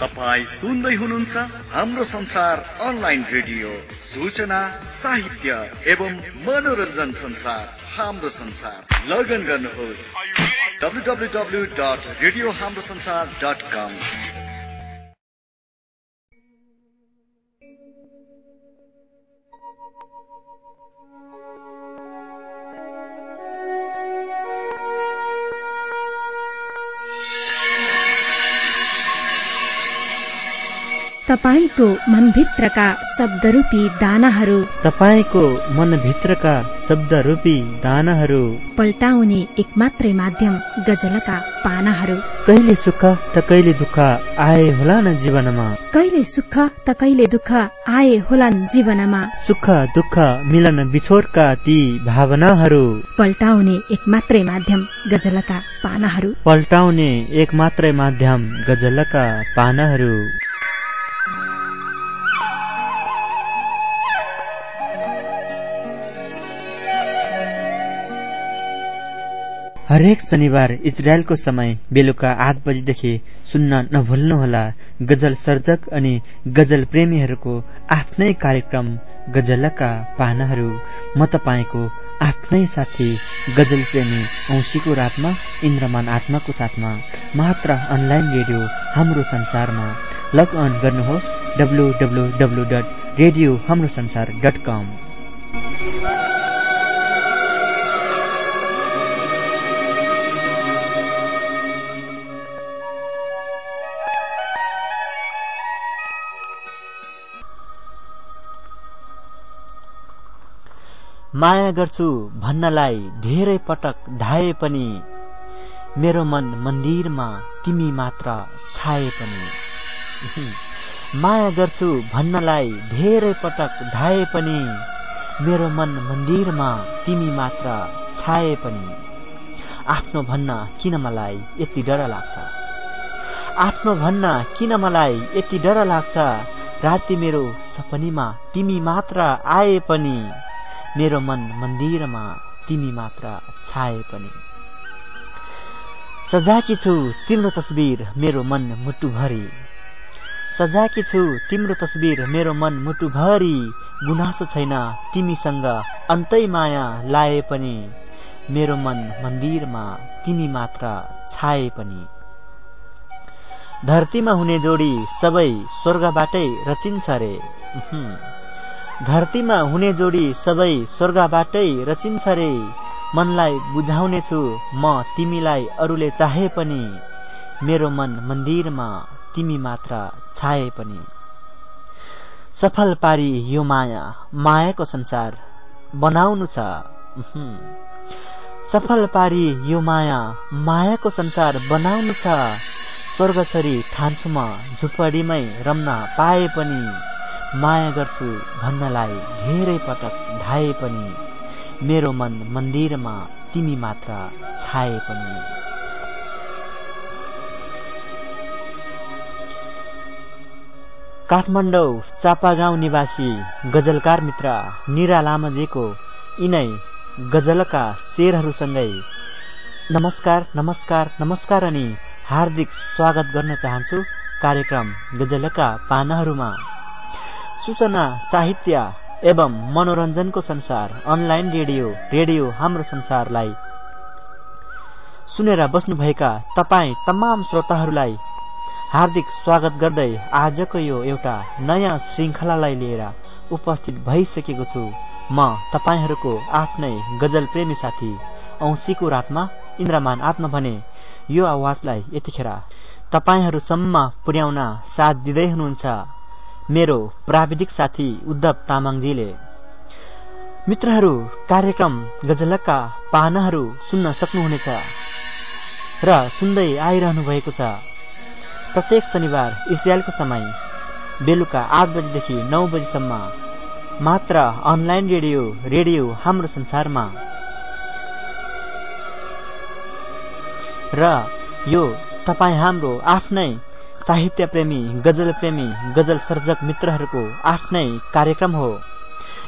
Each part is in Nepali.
तपाईँ सुन्दै हुनुहुन्छ हाम्रो संसार अनलाइन रेडियो सूचना साहित्य एवं मनोरञ्जन संसार। हाम्रो संसार। लगन गर्नुहोस्। डब्लु तपाईँको मनभित्रका शब्दरूपी दानाहरू। तपाईँको मनभित्रका शब्दरूपी दानाहरू। पल्टाउने एक मात्रै माध्यम गजलका पानाहरू। कहिले सुख त कहिले दुःख आए होला न जीवनमा। कहिले सुख त कहिले दुःख आए होलान् जीवनमा। सुख दुःख मिलन बिछोडका ती भावनाहरू। पल्टाउने एक मात्रै माध्यम गजलका पानाहरू। पल्टाउने एक मात्रै माध्यम गजलका पानाहरू। हरेक शनिबार इजरायलको समय बेलुका आठ बजीदेखि सुन्न नभुल्नुहोला। गजल सर्जक अनि गजल प्रेमीहरूको आफ्नै कार्यक्रम गजलका पानाहरू। म तपाईँको आफ्नै साथी गजल प्रेमी औँसीको रातमा इन्द्रमान आत्माको साथमा। मात्र अनलाइन रेडियो हाम्रो संसारमा। लग अन गर्नुहोस् W W W dot radio Hamro Sansar dot कम। माया गर्छु भन्नलाई धेरै पटक धाए पनि। मेरो मन मन्दिरमा तिमी मात्र छाए पनि। माया गर्छु भन्नलाई धेरै पटक धाए पनि। मेरो मन मन्दिरमा तिमी मात्र छाए पनि। आफ्नो भन्न किन मलाई यति डर लाग्छ? आफ्नो भन्न किन मलाई यति डर लाग्छ? राति मेरो सपनीमा तिमी मात्र आए पनि। मेरो मन मन्दिरमा तिमी मात्र छाए पनि। सजाकी छु तिम्रो तस्बिर मेरो मन मुटुभरि। सजाकी छु तिम्रो तस्बिर मेरो मन मुटुभरि। गुनासो छैन तिमीसँग अन्तै माया लाए पनि। मेरो मन मन्दिरमा तिमी मात्र छाए पनि। धरतीमा हुने जोडी सबै स्वर्गबाटै रचिन्छ रे। धरतीमा हुने जोडी सबै स्वर्गबाटै रचिन्छ रे मनलाई बुझाउने छु म तिमीलाई अरूले चाहे पनि। मेरो मन मन्दिरमा तिमी मात्र छाए पनि। सफल पारी यो माया मायाको संसार बनाउनु छ। सफल पारी यो माया मायाको संसार बनाउनु छ। स्वर्ग छोरी ठान्छु म झुपडीमै रम्न पाए पनि। माया गर्छु भन्नलाई धेरै पटक धाए पनि मेरो मन मन्दिरमा तिमी मात्र छाए पनि। काठमाडौँ चापागाउँ निवासी गजलकार मित्र निरा लामाजीको यिनै गजलका शेरहरूसँगै नमस्कार नमस्कार नमस्कार अनि हार्दिक स्वागत गर्न चाहन्छु। कार्यक्रम गजलका पानाहरूमा। सूचना साहित्य एवं मनोरञ्जनको संसार अनलाइन रेडियो रेडियो हाम्रो संसारलाई। सुनेर बस्नुभएका तपाईँ तमाम श्रोताहरूलाई हार्दिक स्वागत गर्दै आजको यो एउटा नयाँ श्रृङ्खलालाई लिएर उपस्थित भइसकेको छु। म तपाईँहरूको आफ्नै गजल प्रेमी साथी औँसीको रातमा इन्द्रमान आत्मा भने यो आवाजलाई यतिखेर तपाईँहरूसम्म पुर्याउन साथ दिँदै हुनुहुन्छ। मेरो प्राविधिक साथी उद्धव तामाङजीले। मित्रहरू कार्यक्रम गजलका पाहनाहरू सुन्न सक्नुहुनेछ र सुन्दै आइरहनु भएको छ। प्रत्येक शनिबार इजरायलको समय बेलुका आठ बजीदेखि नौ बजीसम्म मात्र अनलाइन रेडियो रेडियो हाम्रो संसारमा। र यो तपाईँ हाम्रो आफ्नै साहित्य प्रेमी गजल प्रेमी गजल सर्जक मित्रहरूको आफ्नै कार्यक्रम हो।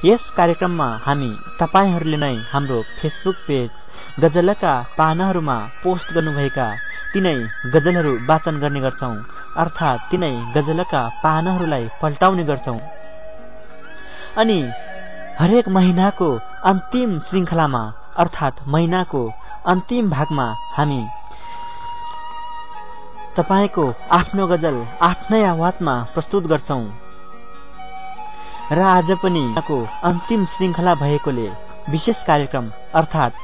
यस कार्यक्रममा हामी तपाईँहरूले नै हाम्रो फेसबुक पेज गजलका पानाहरूमा पोस्ट गर्नुभएका तिनै गजलहरू वाचन गर्ने गर्छौं अर्थात् तिनै गजलका पानाहरूलाई पल्टाउने गर्छौं। अनि हरेक महिनाको अन्तिम श्रृङ्खलामा अर्थात् महिनाको अन्तिम भागमा हामी तपाईँको आफ्नो गजल आफ्नै आवाजमा प्रस्तुत गर्छौ। र आज पनि अन्तिम श्रृङ्खला भएकोले विशेष कार्यक्रम अर्थात्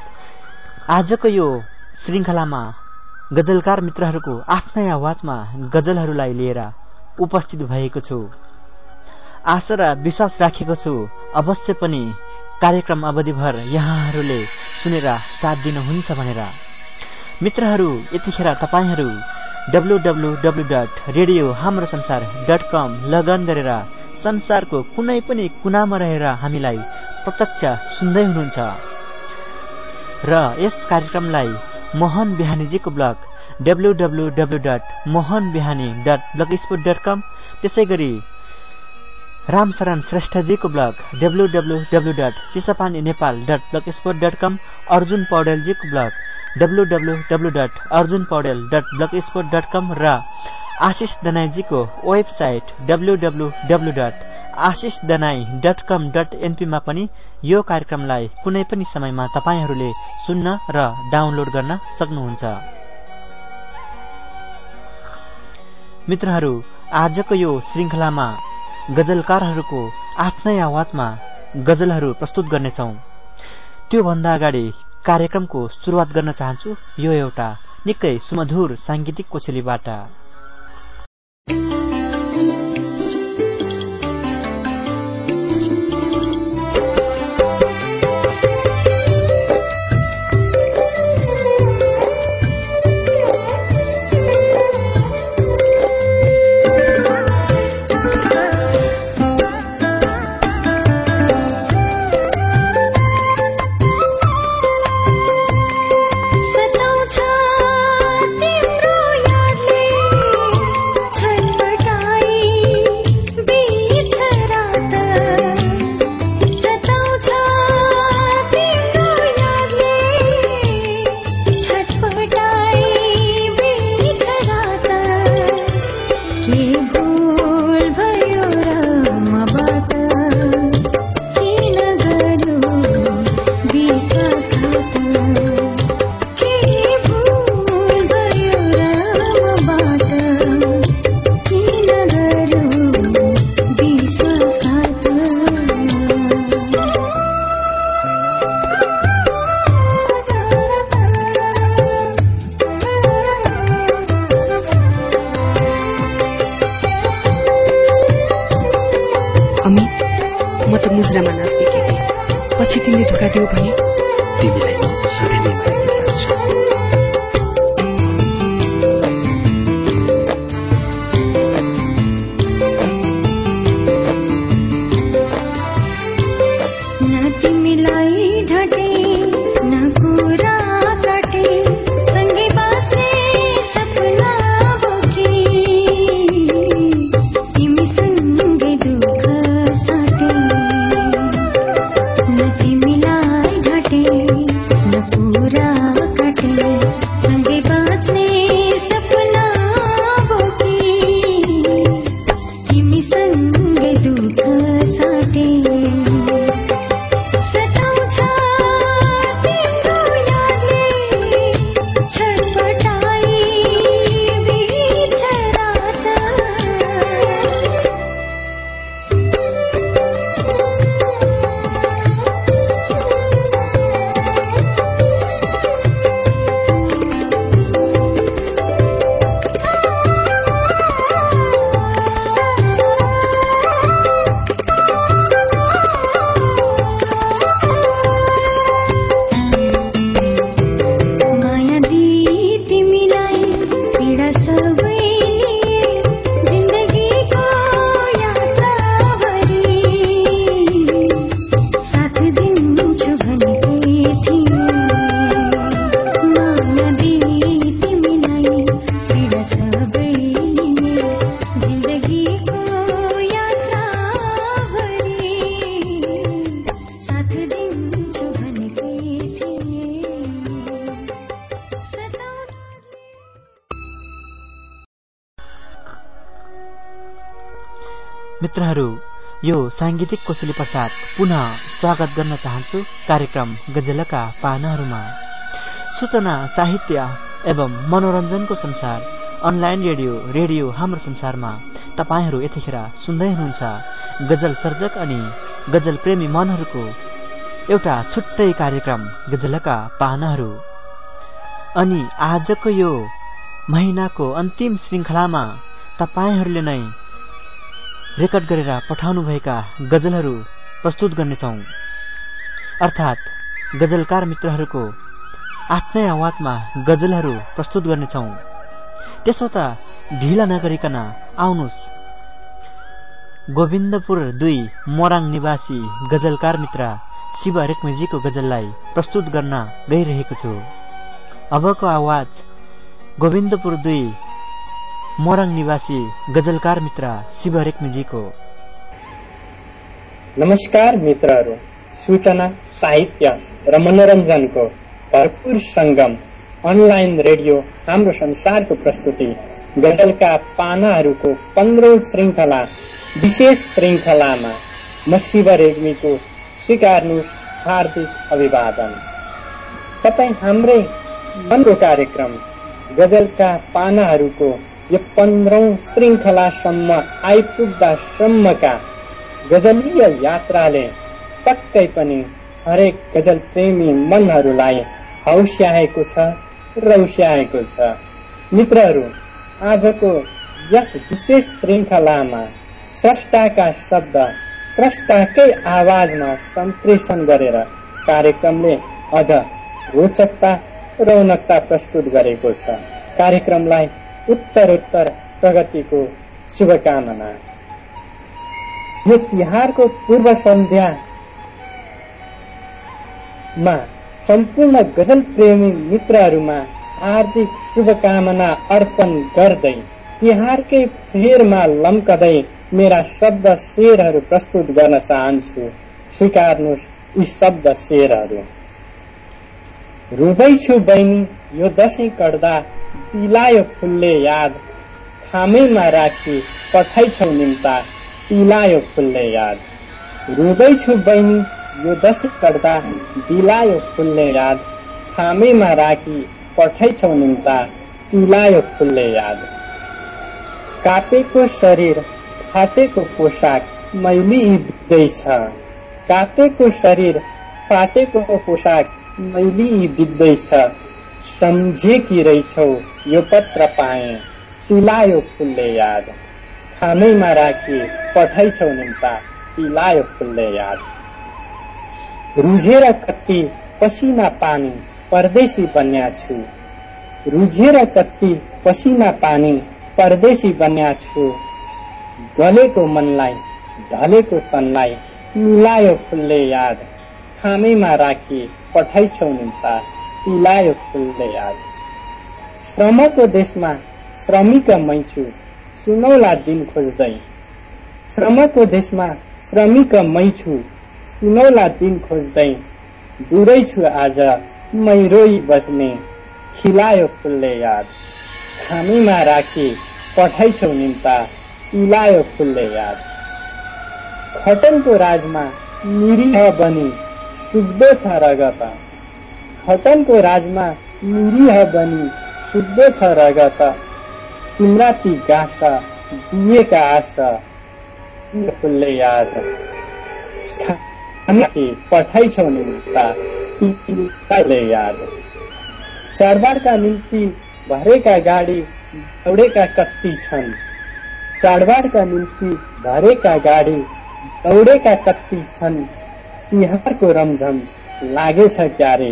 आजको यो श्रृङ्खलामा गजलकार मित्रहरूको आफ्नै आवाजमा गजलहरूलाई लिएर उपस्थित भएको छु। आशा र विश्वास राखेको छु अवश्य पनि कार्यक्रम अवधिभर यहाँहरूले सुनेर साथ दिनुहुन्छ भनेर। मित्रहरू यतिखेर तपाईँहरू W W W dot radio Hamro Sansar dot कम लगन गरेर संसारको कुनै पनि कुनामा रहेर हामीलाई प्रत्यक्ष सुन्दै हुनुहुन्छ। र यस कार्यक्रमलाई Mohan बिहानीजीको blog W W W dot Mohan Bihani dot blog spot dot com त्यसै गरी Ramsharan श्रेष्ठजीको blog W W W dot Chisapani Nepal dot blog spot dot com Arjun पौडेलजीको blog W र Ashish दनाईजीको website W Ashish Danai dot com dot एनपीमा पनि यो कार्यक्रमलाई कुनै पनि समयमा तपाईँहरूले सुन्न र डाउनलोड गर्न सक्नुहुन्छ। मित्रहरू आजको यो श्रृङ्खलामा गजलकारहरूको आफ्नै आवाजमा गजलहरू प्रस्तुत गर्नेछौ। त्योभन्दा अगाडि कार्यक्रमको सुरुवात गर्न चाहन्छु यो एउटा निकै सुमधुर साङ्गीतिक कोसेलीबाट यो साङ्गीतिक कोशली पश्चात पुनः स्वागत गर्न चाहन्छु कार्यक्रम गजलका पानाहरूमा। सूचना साहित्य एवं मनोरञ्जनको संसार अनलाइन रेडियो रेडियो हाम्रो संसारमा। तपाईँहरू यतिखेर सुन्दै हुनुहुन्छ गजल सर्जक अनि गजल प्रेमी मनहरूको एउटा छुट्टै कार्यक्रम गजलका पाहनाहरू अनि आजको यो महिनाको अन्तिम श्रृङ्खलामा तपाईँहरूले नै रेकर्ड गरेर पठाउनुभएका गजलहरू प्रस्तुत गर्नेछौ। अर्थात् गजलकार मित्रहरूको आफ्नै आवाजमा गजलहरू प्रस्तुत गर्नेछौ। त्यसो त ढिला नगरिकन आउनुहोस्। गोविन्दपुर दुई मोराङ निवासी गजलकार मित्र शिव रेक्मेजीको गजललाई प्रस्तुत गर्न गइरहेको छु। अबको आवाज गोविन्दपुर दुई मोरङ निवासी गजलकार मित्र शिव रेग्मीजीको। नमस्कार मित्रहरू सूचना साहित्य र मनोरञ्जनको भरपूर सङ्गम अनलाइन रेडियो हाम्रो संसारको प्रस्तुति गजलका पानाहरूको पन्ध्रौं श्रृङ्खला विशेष श्रृङ्खलामा म शिव रेग्मीको स्वीकार्नु हार्दिक अभिवादन। तपाईँ हाम्रै मनको कार्यक्रम गजलका पानाहरूको यो पन्ध्रौं श्रृङ्खलासम्म आइपुग्दासम्मका गजलीय यात्राले पक्कै पनि हरेक गजल प्रेमी मनहरूलाई हौस्याएको छ रौस्याएको छ। मित्रहरू आजको यस विशेष श्रृङ्खलामा स्रष्टाका शब्द स्रष्टाकै आवाजमा सम्प्रेषण गरेर कार्यक्रमले अझ रोचकता रौनकता प्रस्तुत गरेको छ। कार्यक्रमलाई उत्तरोत्तर प्रगतिको शुभकामना। यो तिहारको पूर्व सन्ध्यामा सम्पूर्ण गजल प्रेमी मित्रहरूमा हार्दिक शुभकामना अर्पण गर्दै तिहारकै फेरमा लम्कदै मेरा शब्द शेरहरू प्रस्तुत गर्न चाहन्छु। स्वीकार्नुहोस् यी शब्द शेरहरू। रुँदैछु बहिनी यो दसैँ कट्दा पिलायो फुलले याद। थामैमा राखी पठाइछौ निम्ता पिलायो फुलले याद। रुँदैछु बहिनी यो दसैँ कट्दा दिलायो फुलले याद। थामैमा राखी पठाइछौ निम्ता पिलायो फुलले याद। काटेको शरीर फाटेको पोसाक मैली बित्दैछ काटेको शरीर फाटेको पोसाक मैली बित्दैछ। सम्झेकी रहेछौ यो पत्र पाए। सिलायो फुलले याद। खानैमा राखी पठाइछौ निम्ता। पिलायो फुलले याद। रुझेर कति पसिना पानी परदेशी बन्या छु। रुझेर कति पसिना पानी परदेशी बन्या छु। गलेको मनलाई ढलेको तनलाई मिलायो फुलले याद। थामैमा राखी पठाइछौ निम्ता पिलायो फुलले याद श्रमको देशमा श्रमिक मैछु सुनौला दिन खोज्दै। श्रमको देशमा श्रमिक मैछु सुनौला दिन खोज्दै। दुरै छु आज मै रोई बस्ने खिलायो फुलले याद। खामीमा राखी पठाइछौ निम्ता पिलायो फुलले याद। खटनको राजमा निरीह बनी सुक्दो छ रगत खटनको राजमा निरीह बनी शुद्ध छ रगत तिम्रा ती गाँस दिएका आश। फुलले याद पठाइछौ निम्ता याद चाडबाडका निम्ति भरेका गाडी दौडेका कति छन् चाडबाडका निम्ति भरेका गाडी दौडेका कति छन् तिहारको रमझम लागेछ क्यारे?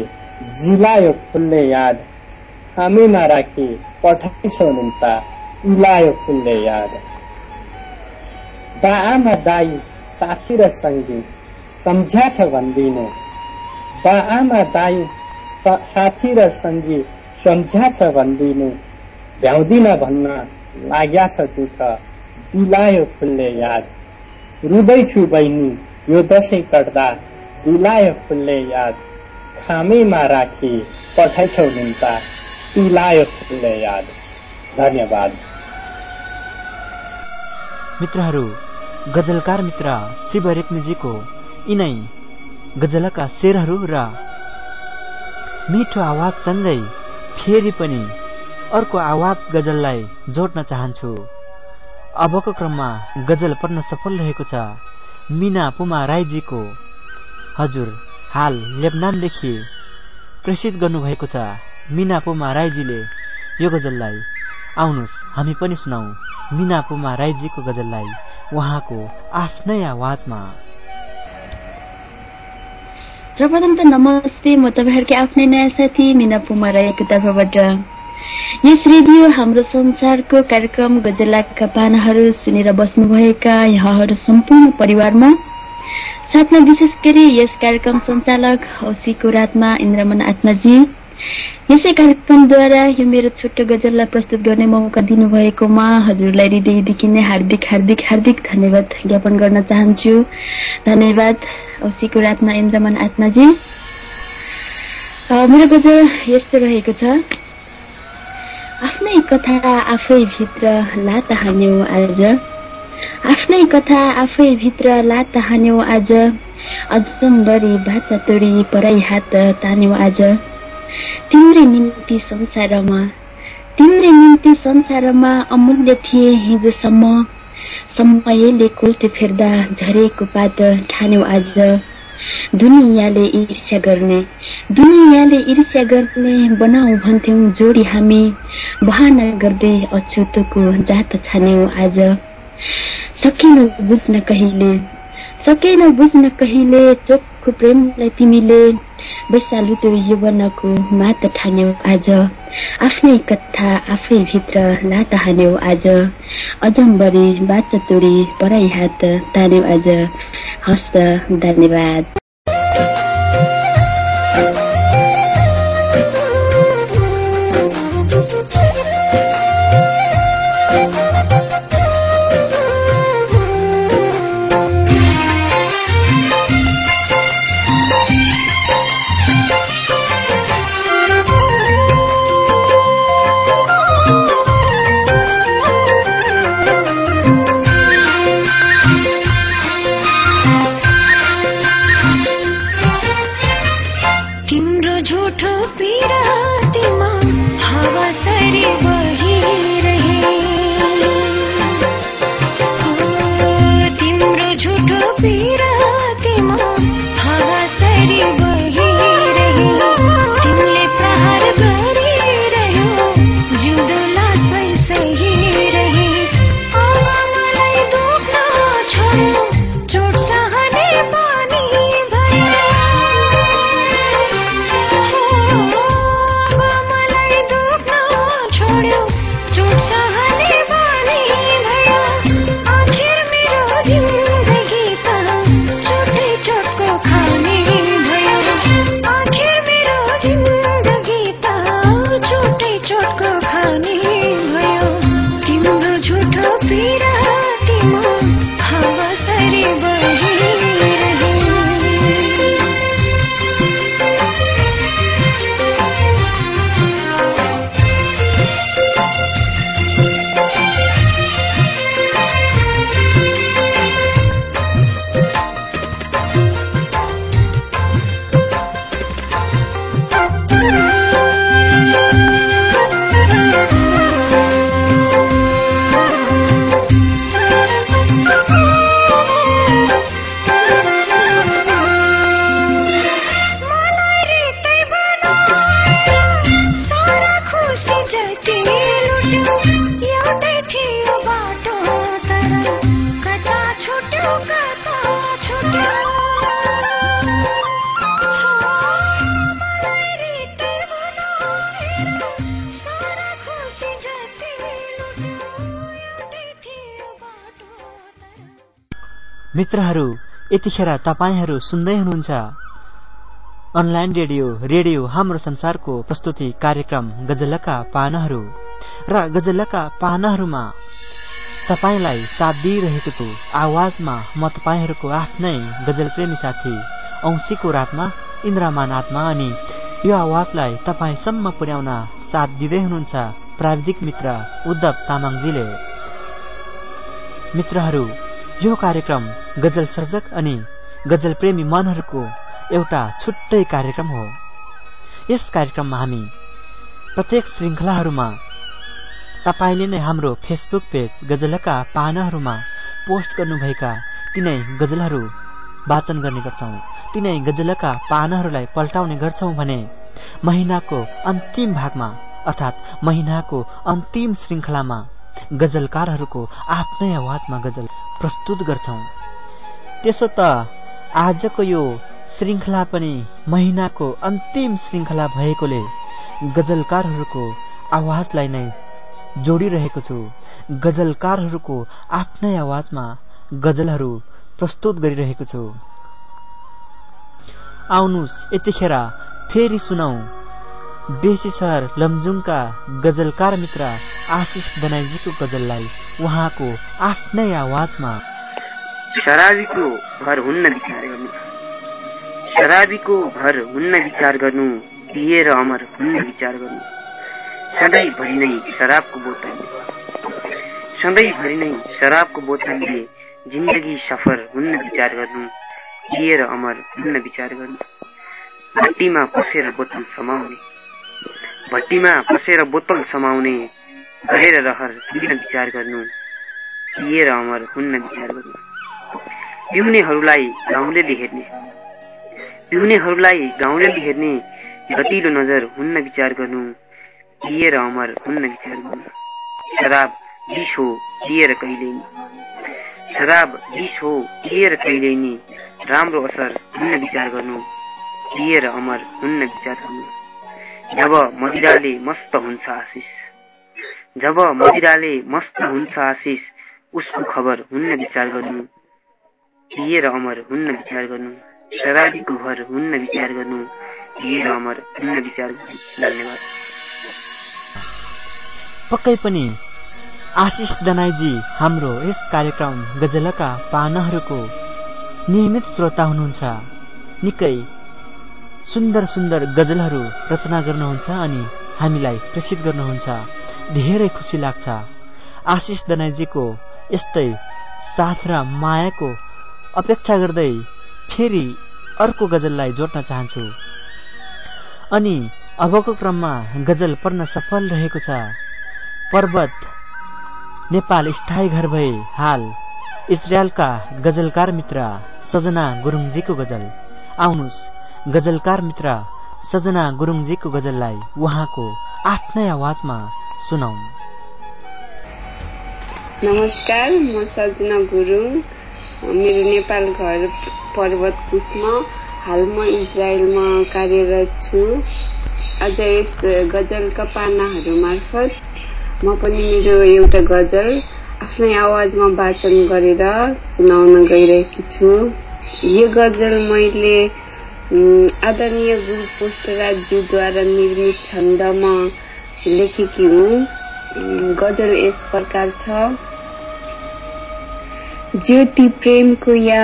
जिलायो फुल्ने याद। हामीमा राखी पठाइछौ निम्ता इलायो फुल्ने याद। बाआमा दाई साथी र सङ्गी सम्झ्या छ भनिदिनु। बाआमा दाई साथी र सङ्गी सम्झ्या छ भनिदिनु। भ्याउँदिन भन्न लाग्या छ दुःख। दिलायो फुल्ने याद। रुँदैछु बहिनी यो दसैँ कट्दा दिलायो फुल्ने याद खामीमा राखी पठाइछौ निम्ता पिलायो फुलले याद धन्यवाद मित्रहरू गजलकार मित्र शिव रेग्मीजीको यिनै गजलका शेरहरू र मिठो आवाजसँगै फेरि पनि अर्को आवाज गजललाई जोड्न चाहन्छु। अबको क्रममा गजल पढ्न सफल रहेको छ मिना पुमा राईजीको हजुर हाल लेबनानदेखि प्रेषित गर्नुभएको छ मिना पुमा राईजीले यो गजललाई। आउनुहोस् हामी पनि सुनाऊ मिना पुमा राईजीको गजललाई उहाँको आफ्नै आवाजमा। सर्वप्रथम त नमस्ते म तपाईँहरूकै आफ्नै नयाँ साथी मिना पुमा राईको तर्फबाट। यस रेडियो हाम्रो संसारको कार्यक्रम गजलाका पानाहरू सुनेर बस्नुभएका यहाँहरू सम्पूर्ण परिवारमा साथमा विशेष गरी यस कार्यक्रम सञ्चालक औसीको रातमा इन्द्रमन आत्माजी। यसै कार्यक्रमद्वारा यो मेरो छोटो गजललाई प्रस्तुत गर्ने मौका दिनुभएकोमा हजुरलाई हृदयदेखि नै हार्दिक हार्दिक हार्दिक धन्यवाद ज्ञापन गर्न चाहन्छु। धन्यवाद औसीको रातमा इन्द्रमान आत्माजी। मेरो गजल यस्तो रहेको छ। आफ्नै कथा आफै भित्र लात हान्यौ आज। आफ्नै कथा आफै भित्र लात हान्यौ आज। अजम्बरी भाचा तोडी पराई हात तान्यौ आज। तिम्रै निम्ति संसारमा तिम्रै निम्ति संसारमा अमूल्य थिए हिजोसम्म। समयले कोल्टे फेर्दा झरेको पात ठान्यौ आज। दुनियाँले ईर्ष्या गर्ने दुनियाँले ईर्ष्या गर्ने बनाऊ भन्थ्यौं जोडी हामी। बहाना गर्दै अछुतोको जात छान्यौ आज। सकिन बुझ्न कहिले? सकेन बुझ्न कहिले? चोखो प्रेमलाई तिमीले वैशालु त्यो यौवनको मात ठान्यौ आज। आफ्नै कथा आफै भित्र लात हान्यौ आज। अजम्बरी बाचा तोडी पढाइ हात तान्यौ आज। हस्त धन्यवाद। मित्रहरू यतिखेर तपाईँहरू सुन्दै हुनुहुन्छ। अनलाइन रेडियो रेडियो हाम्रो संसारको प्रस्तुति कार्यक्रम गजलका पानाहरू र गजलका पानाहरूमा तपाईँलाई साथ दिइरहेको आवाजमा म तपाईँहरूको आफ्नै गजल प्रेमी साथी औँसीको रातमा इन्द्रमान आत्मा अनि यो आवाजलाई तपाईँसम्म पुर्याउन साथ दिँदै हुनुहुन्छ प्राविधिक मित्र उद्धव तामाङजीले। मित्रहरू यो कार्यक्रम गजल सर्जक अनि गजल प्रेमी मनहरूको एउटा छुट्टै कार्यक्रम हो। यस कार्यक्रममा हामी प्रत्येक श्रृङ्खलाहरूमा तपाईँले नै हाम्रो फेसबुक पेज गजलका पानाहरूमा पोस्ट गर्नुभएका तिनै गजलहरू वाचन गर्ने गर्छौं। तिनै गजलका पानाहरूलाई पल्टाउने गर्छौं भने महिनाको अन्तिम भागमा अर्थात् महिनाको अन्तिम श्रृङ्खलामा गजलकारहरूको आफ्नै आवाजमा गजल प्रस्तुत गर्छौं। त्यसो त आजको यो श्रृङ्खला पनि महिनाको अन्तिम श्रृङ्खला भएकोले गजलकारहरूको आवाजलाई नै जोडिरहेको छु। गजलकारहरूको आफ्नै आवाजमा गजलहरू प्रस्तुत गरिरहेको छु। आउनुहोस् यतिखेर फेरि सुनौ। बेसी लमजुङका गजलकार मित्र आशिष दनाईजीको गजललाई उहाँको आफ्नै आवाजमा। शराबीको घर हुन्न विचार गर्नु। शराबीको घर हुन्न विचार गर्नु पिएर अमर हुन्न विचार गर्नु। सधैँभरि नै शराबको बोतल सधैँभरि नै शराबको बोतलले जिन्दगी सफर हुन्न विचार गर्नु पिएर अमर हुन्न विचार गर्नु। भट्टीमा पसेर बोतल समाउने। भट्टीमा पसेर बोतल समाउने गरेर रहर किन विचार गर्नु पिएर अमर हुन्न विचार गर्नु। पिउनेहरूलाई गाउँलेले हेर्ने पिउनेहरूलाई गाउँलेले हेर्ने गतिलो नजर हुन्न विचार गर्नु पिएर अमर हुन्न विचार गर्नु। शराब विष हो पिएर कहिले शराब विष हो पिएर कहिले राम्रो असर हुन्न विचार गर्नु पिएर अमर हुन्न विचार गर्नु। जब मदिराले मस्त हुन्छ आशिष। जब मदिराले मस्त हुन्छ आशिष उसको खबर हुन्न विचार गर्नु। पिएर अमर हुन्न विचार गर्नु। शराबीको घर हुन्न विचार गर्नु। पिएर अमर हुन्न विचार गर्नु। धन्यवाद। पक्कै पनि आशिष दनाईजी हाम्रो यस कार्यक्रम गजलका पानाहरूको नियमित श्रोता हुनुहुन्छ। निकै सुन्दर सुन्दर गजलहरू रचना गर्नुहुन्छ अनि हामीलाई प्रेसित गर्नुहुन्छ। धेरै खुसी लाग्छ। आशिष दनाईजीको यस्तै साथ र मायाको अपेक्षा गर्दै फेरि अर्को गजललाई जोड्न चाहन्छु। अनि अबको क्रममा गजल पढ्न सफल रहेको छ। पर्वत नेपाल स्थायी घर भए हाल इजरायलका गजलकार मित्र सजना गुरुङजीको गजल। आउनुहोस्। गजलकार मित्र सजना गुरुङजीको गजललाई उहाँको आफ्नै आवाजमा सुनाउ। नमस्कार म सजना गुरुङ। मेरो नेपाल घर पर्वत कुशमा हाल म इजरायलमा कार्यरत छु। अझ यस गजलका पानाहरू मार्फत म पनि मेरो एउटा गजल आफ्नै आवाजमा वाचन गरेर सुनाउन गइरहेकी छु। यो गजल मैले आदरणीय गुरु पोष्टराज्यूद्वारा निर्मित छन्दमा लेखेकी हुँ। गजल यस प्रकार छ। ज्योति प्रेमको या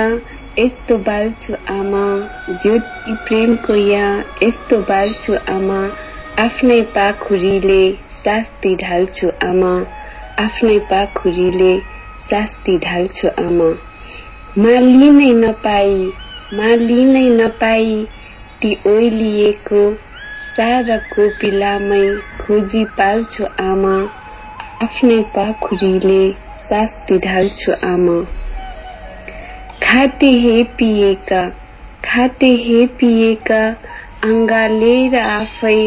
यस्तो बाल्छु आमा ज्योति प्रेमको या यस्तो बाल्छु आमा आफ्नै पाखुरीले शास्ति ढाल्छु आमा आफ्नै पाखुरीले शास्ति ढाल्छु आमा। मालिनै नपाई मालिनै नपाई ती ओइलिएको सारा कोपिलामै खोजी पाल्छु आमा। आफ्नै पाखुरीले शास्ति ढाल्छु आमा। खाते हे पिएका खाते हे पिएका अङ्गालेर आफै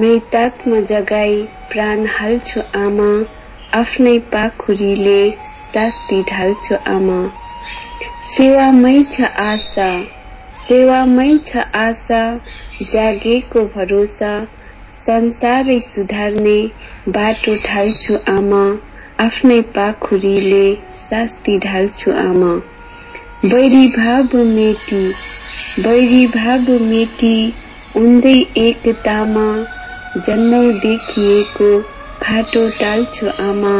मृतात्मा जगाई प्राण हाल्छु आमा। आफ्नै पाखुरीले शास्ति ढाल्छु आमा। सेवामै छ आशा सेवामै छ आशा जागेको भरोसा संसारै सुधार्ने बाटो ढाल्छु आमा आफ्नै पाखुरीले शास्ति ढाल्छु आमा। बैरी भाव मेटी बैरी भाव मेटी उन्दै एकतामा जन्मौ देखिएको फाटो टाल्छु आमा।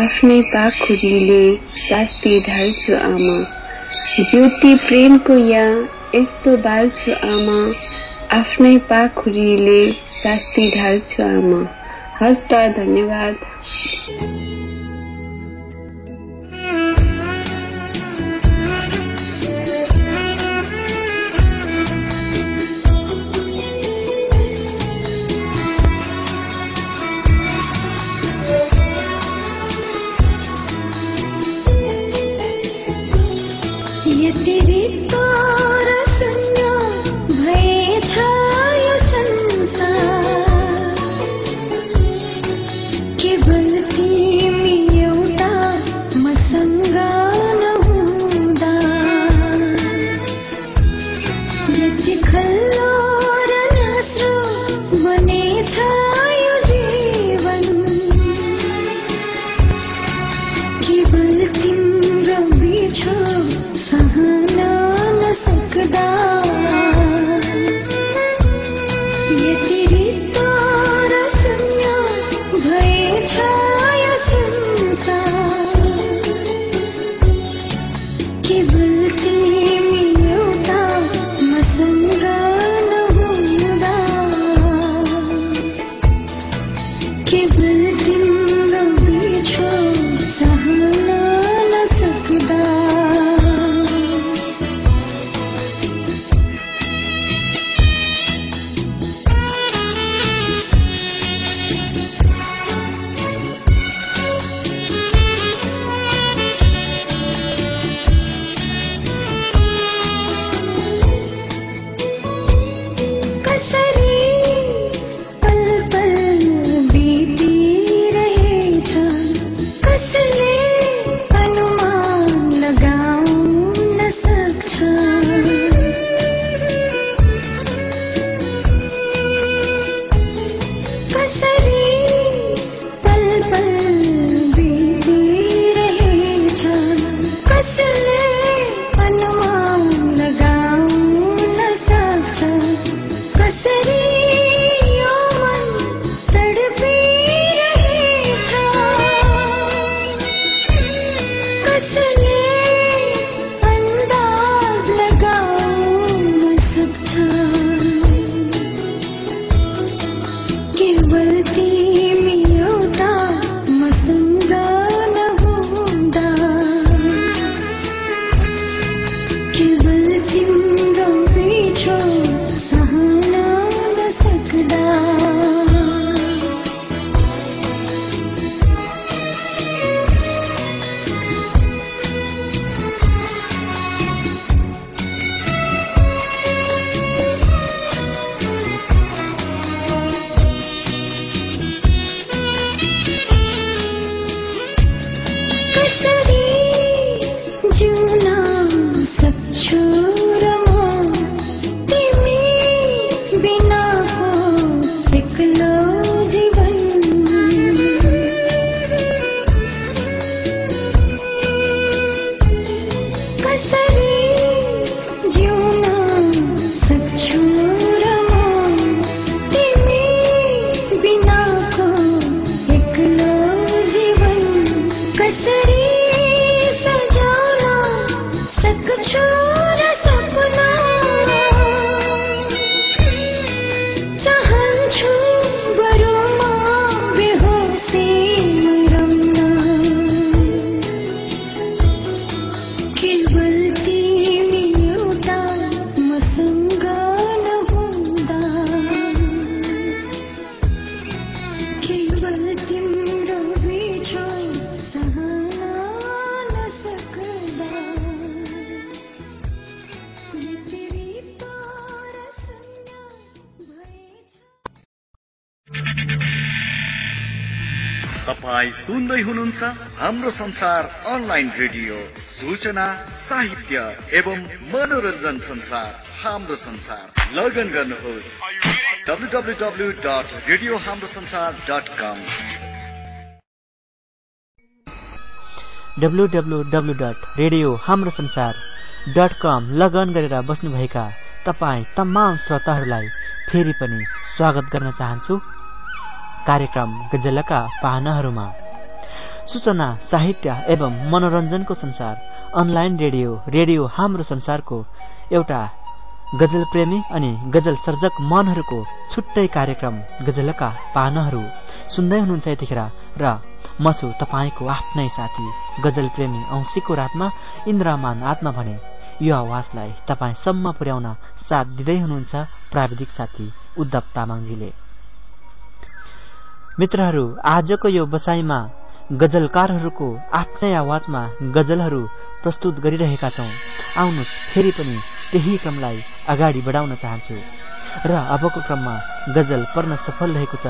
आफ्नै पाखुरीले शास्ति ढाल्छु आमा। ज्योति प्रेमको या यस्तो बाल्छु आमा आफ्नै पाखुरीले शास्ति ढाल्छु आमा। हस् त धन्यवाद। हाम्रो संसार अनलाइन रेडियो सूचना साहित्य एवं मनोरञ्जन संसार हाम्रो संसार। लगन गर्नुहोस्। डट कम लगन गरेर बस्नुभएका तपाईँ तमाम श्रोताहरूलाई फेरि पनि स्वागत गर्न चाहन्छु। कार्यक्रम गजलका पाहनाहरूमा सूचना साहित्य एवं मनोरञ्जनको संसार अनलाइन रेडियो रेडियो हाम्रो संसारको एउटा गजल प्रेमी अनि गजल सर्जक मनहरूको छुट्टै कार्यक्रम गजलका पाहनाहरू सुन्दै हुनुहुन्छ यतिखेर र म छु तपाईँको आफ्नै साथी गजल प्रेमी औँसीको रातमा इन्द्रमान आत्मा भने यो आवाजलाई तपाईँसम्म पुर्याउन साथ दिँदै हुनुहुन्छ प्राविधिक साथी उद्धव तामाङजीले। मित्रहरू आजको यो बसाईमा गजलकारहरूको आफ्नै आवाजमा गजलहरू प्रस्तुत गरिरहेका छौं। आउनुहोस् फेरि पनि त्यही क्रमलाई अगाडि बढाउन चाहन्छु। र अबको क्रममा गजल पढ्न सफल रहेको छ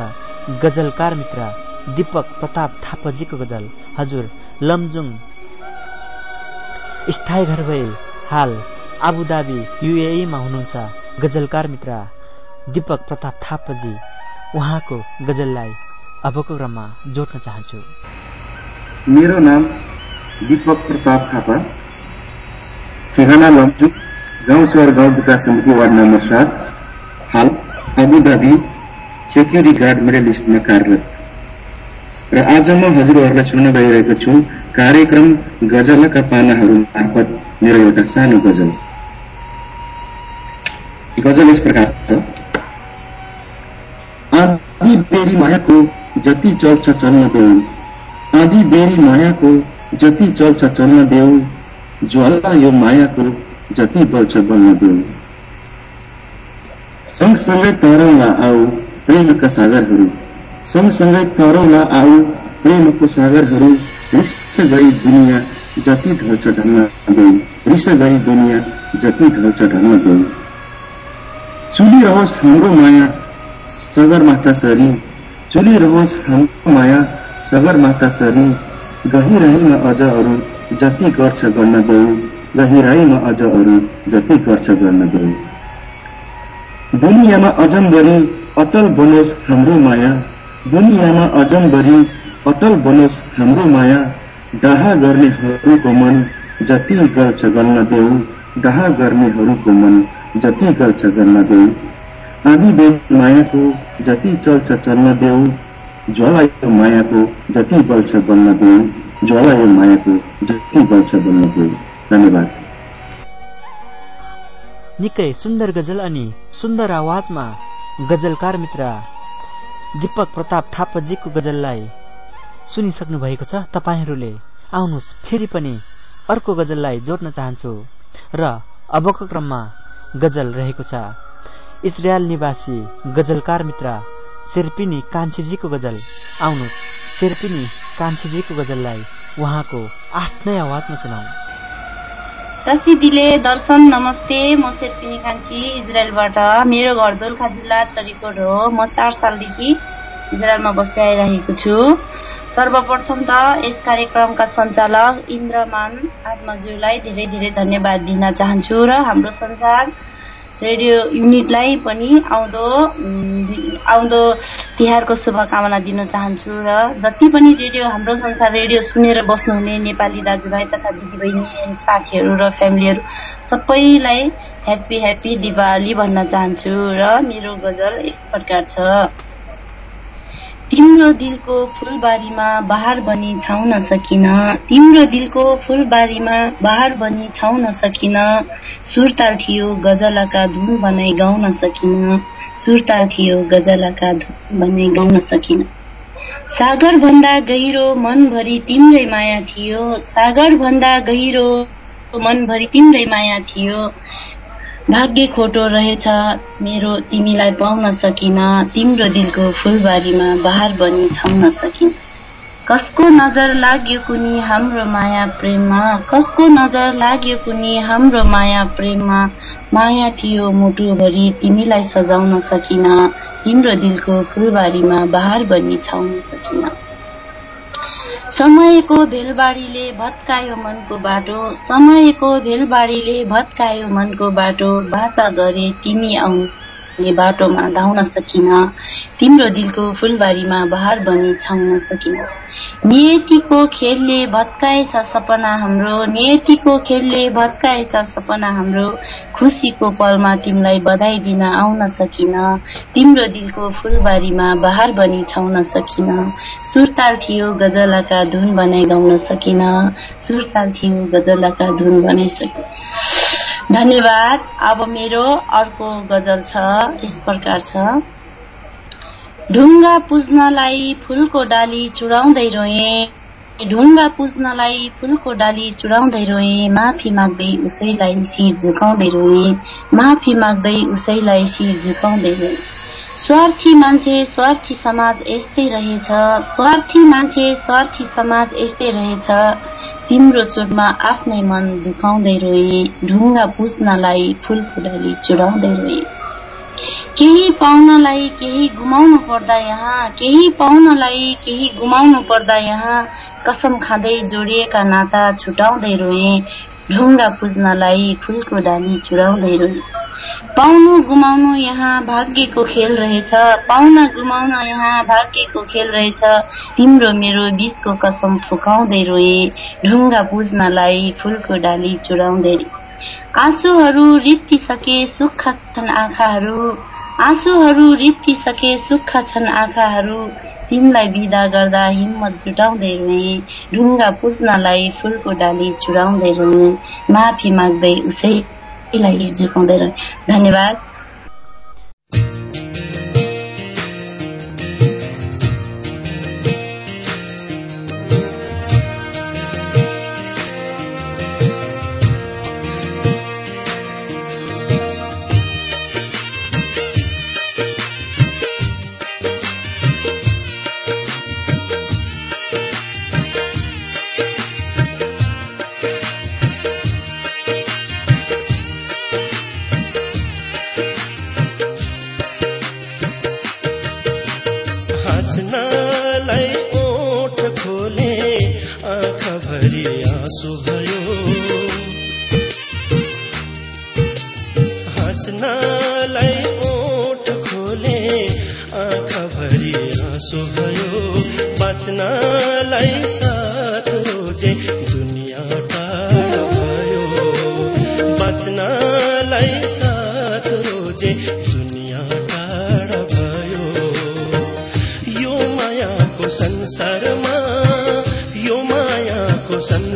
गजलकार मित्र दीपक प्रताप थापाजीको गजल। हजुर लमजुङ स्थायी घर भए हाल आबुधाबी युएईमा हुनुहुन्छ गजलकार मित्र दीपक प्रताप थापाजी। उहाँको गजललाई अबको क्रममा जोड्न चाहन्छु। मेरो नाम दीपक प्रताप थापा। ठेगाना लम्चु गाउँ सहर गाउँ विकास समिति वार्ड नम्बर सात हाल अबुधाबी सेक्युरिटी गार्ड मेडल लिस्टमा कार्यरत। र आज म हजुरहरूलाई सुन्न गइरहेको छु कार्यक्रम गजलका पानाहरू मार्फत मेरो एउटा सानो गजल। गजल यस प्रकार छ। आधी बेरी मायाको जति चल्छ चल्न देऊ। आधी बेरी मायाको जति चल्छ चल्न देऊ। ज्वाला यो मायाको जति बल्छ बल्न देऊ। सँगसँगै तरौला आऊ प्रेमका सागरहरू सँगसँगै तरौला आऊ प्रेमको सागरहरू रिस गई दुनियाँ जति ढल्छ ढल्न देऊ। रिस गई दुनियाँ जति ढल्छ ढल्न देऊ। चुलिरहोस् हाम्रो माया सगरमाथा सरी। चुलिरहोस् हाम्रो माया सगरमाथा सरी। गहिराईमा अझ अरू जति गर्छ गर्न देऊ गहिराईमा अझ अरू जति गर्छ गर्न देऊ दुनियाँमा अजम्बरी अटल बनोस् हाम्रो माया। दुनियाँमा अजम्बरी अटल बनोस् हाम्रो माया। डाहा गर्नेहरूको मन जति गर्छ गर्न देऊ डाहा गर्नेहरूको मन जति गर्छ गर्न देऊ आदि मायाको जति चल्छ चल्न देऊ ज्वाला मायाको जति बल्छ बल्न देऊ ज्वाला मायाको जति बल्छ बल्न देऊ। धन्यवाद। निकै सुन्दर गजल अनि सुन्दर आवाजमा गजलकार मित्र दीपक प्रताप थापाजीको गजललाई सुनिसक्नु भएको छ। तपाईँहरूले आउनुहोस् फेरि पनि अर्को गजललाई जोड्न चाहन्छु। र अबको क्रममा गजल रहेको छ। इजरायल निवासी गजलकार मित्र शेर्पिनी कान्छीजीको गजल। आउनु। शेर्पिनी कान्छीजीको गजललाई उहाँको आफ्नै आवाजमा सुनाउ तसिदिले दर्शन नमस्ते म शेर्पिनी कान्छी इजरायलबाट। मेरो घर दोलखा जिल्ला चरीकोट हो। म चार सालदेखि इजरायलमा बस्दै आइरहेको छु। सर्वप्रथम त यस कार्यक्रमका सञ्चालक इन्द्रमान आत्माज्यूलाई धेरै धेरै धन्यवाद दिन चाहन्छु र हाम्रो संसार रेडियो युनिटलाई पनि आउँदो आउँदो तिहारको शुभकामना दिन चाहन्छु र जति पनि रेडियो हाम्रो संसार रेडियो सुनेर बस्नुहुने नेपाली दाजुभाइ तथा दिदीबहिनी साथीहरू र फ्यामिलीहरू सबैलाई ह्याप्पी ह्याप्पी दिवाली भन्न चाहन्छु र मेरो गजल यस प्रकार छ। तिम्रो दिलको फुलबारीमा बहार बनी छाउन सकिन। तिम्रो दिलको फुलबारीमा बहार बनी छाउन सकिन। सुरताल थियो गजलका धुन बनाई गाउन सकिन। सुरताल थियो गजलका धुन बनाई गाउन सकिन। सागर भन्दा गहिरो मनभरि तिम्रै माया थियो। सागर भन्दा गहिरो मनभरि तिम्रै माया थियो। भाग्य खोटो रहेछ मेरो तिमीलाई पाउन सकिन तिम्रो दिलको फुलबारीमा बहार बनी छाउन सकिन। कसको नजर लाग्यो कुनी हाम्रो माया प्रेममा? कसको नजर लाग्यो कुनी हाम्रो माया प्रेममा? माया थियो मुटुभरि तिमीलाई सजाउन सकिन तिम्रो दिलको फुलबारीमा बहार बनी छाउन सकिन। समयको भेलबाडीले भत्कायो मनको बाटो समयको भेलबाडीले भत्कायो मनको बाटो बाचा गरे तिमी आउनु बाटोमा धाउन सकिन। तिम्रो दिलको फुलबारीमा बहार बनी छाउन सकिन। नियतिको खेलले भत्काएछ सपना हाम्रो। नियतिको खेलले भत्काएछ सपना हाम्रो। खुसीको पलमा तिमीलाई बधाई दिन आउन सकिन। तिम्रो दिलको फुलबारीमा बहार बनी छाउन सकिन। सुरताल थियो गजलका धुन बनाइ गाउन सकिन। सुरताल थियो गजलका धुन बनाइ सकिन धन्यवाद। अब मेरो अर्को गजल छ यस प्रकार छ। ढुङ्गा पुज्नलाई फुलको डाली चुडाउँदै रोए। ढुङ्गा पुज्नलाई फुलको डाली चुडाउँदै रोए। माफी माग्दै उसैलाई शिर झुकाउँदै रोए। माफी माग्दै उसैलाई शिर झुकाउँदै रोए। स्वार्थी मान्छे स्वार्थी समाज यस्तै रहेछ। स्वार्थी मान्छे स्वार्थी समाज यस्तै रहेछ। तिम्रो चोटमा आफ्नै मन दुखाउँदै रोए। ढुङ्गा पुज्नलाई फुल फुडाली चुडाउँदै रोए। केही पाउनलाई केही गुमाउनु पर्दा यहाँ केही पाउनलाई केही गुमाउनु पर्दा यहाँ कसम खाँदै जोडिएका नाता छुटाउँदै रोए। ढुङ्गा पुज्नलाई फुलको डाली चुडाउँदै रोए। पाउनु गुमाउनु यहाँ भाग्यको खेल रहेछ। पाउन गुमाउन यहाँ भाग्यको खेल रहेछ। तिम्रो मेरो बिचको कसम फुकाउँदै रोए। ढुङ्गा बुझ्नलाई फुलको डाली चुडाउँदै आँसुहरू रित्तिसके सुख छन् आँखाहरू। आँसुहरू रित्तिसके सुख छन् आँखाहरू। तिमीलाई विदा गर्दा हिम्मत जुटाउँदै रोए। ढुङ्गा पुज्नलाई फुलको डाली चुडाउँदै रोए। माफी माग्दै उसै यसलाई झुकाउँदै धन्यवाद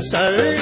सर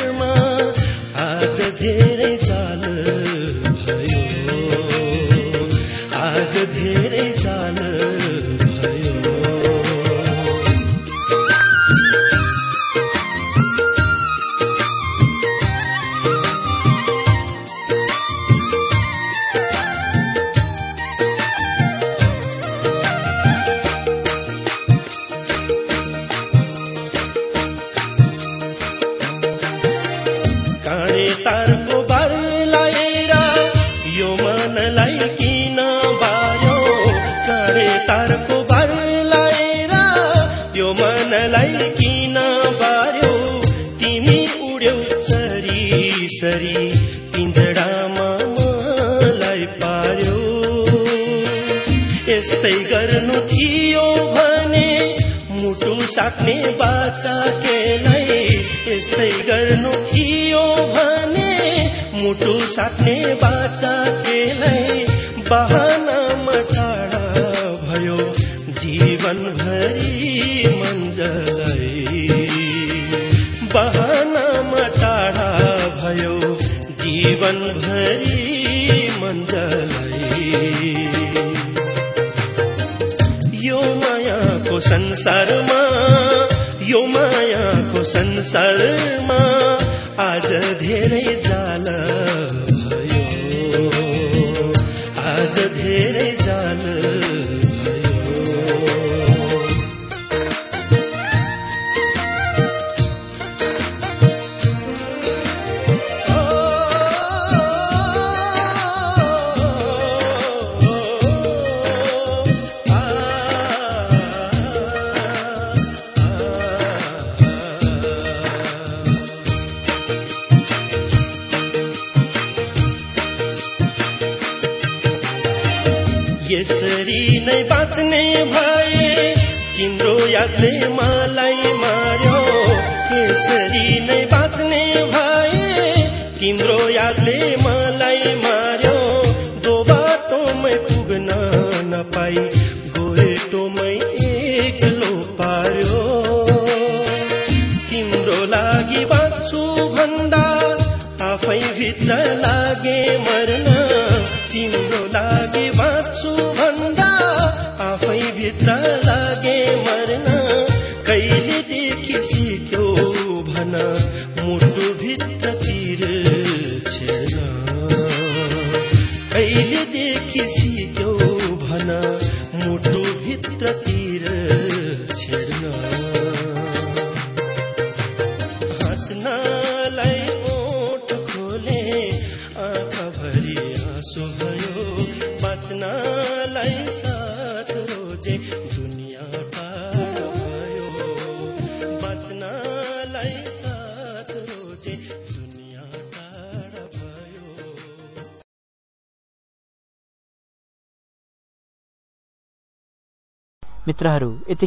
यादले मलाई